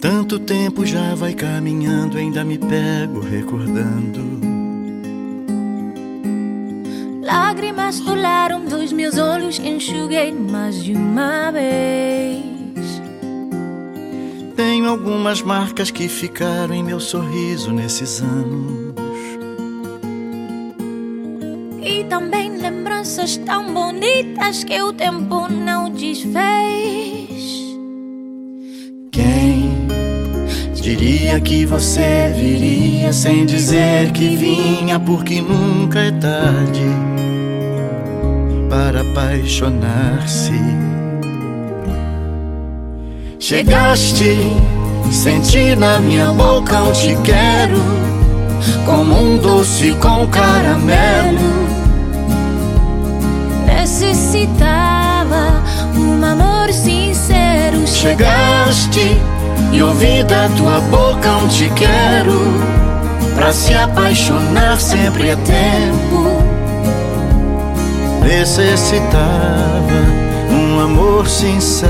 Tanto tempo já vai caminhando, ainda me pego recordando. Lágrimas rolaram dos meus olhos, enxuguei mais de uma vez. Tenho algumas marcas que ficaram em meu sorriso nesses anos. E também lembranças tão bonitas que o tempo não desfez. Diria que você viria sem dizer que vinha, porque nunca é tarde para apaixonar-se. Chegaste, senti na minha boca um te quero, como um doce com caramelo. Necessitava um amor sincero. Chegaste e ouvi da tua boca um te quero. Pra se apaixonar sempre é tempo. Necessitava um amor sincero.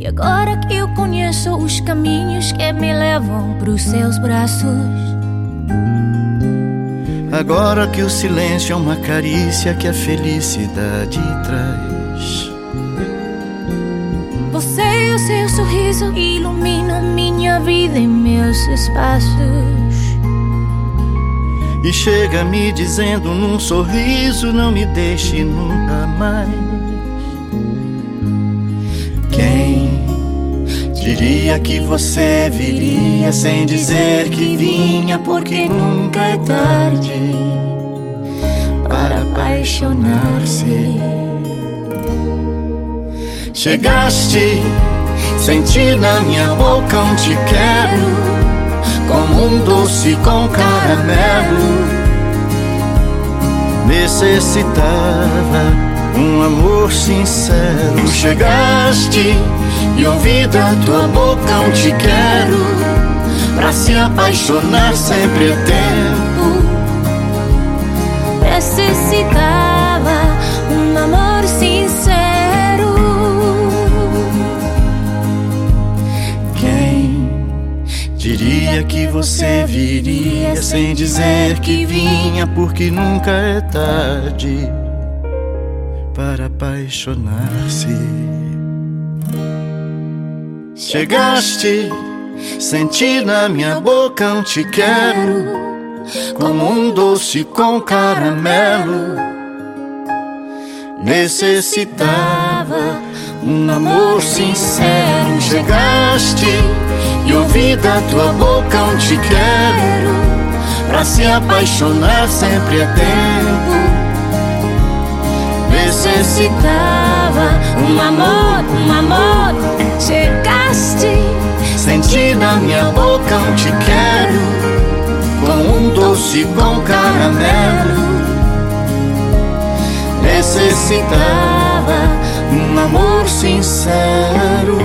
E agora que eu conheço os caminhos que me levam pros seus braços. Agora que o silêncio é uma carícia que a felicidade traz. Você e o seu sorriso iluminam minha vida e meus espaços. E chega me dizendo num sorriso: Não me deixe nunca mais. Diria que você viria sem dizer que vinha, porque nunca é tarde para apaixonar-se. Chegaste, senti na minha boca um te quero, como um doce com caramelo. Necessitava um amor sincero. Chegaste e ouvi da tua boca um te quero. Pra se apaixonar sempre é tempo. Necessitava um amor sincero. Quem diria que você viria sem dizer que vinha, porque nunca é tarde para apaixonar-se. Chegaste, senti na minha boca um te quero, como um doce com caramelo. Necessitava um amor sincero. Chegaste e ouvi da tua boca um te quero. Pra se apaixonar sempre é tempo. Necessitava Um amor, um amor, chegaste. Senti na minha boca um te quero, com um doce com caramelo. Necessitava um amor sincero.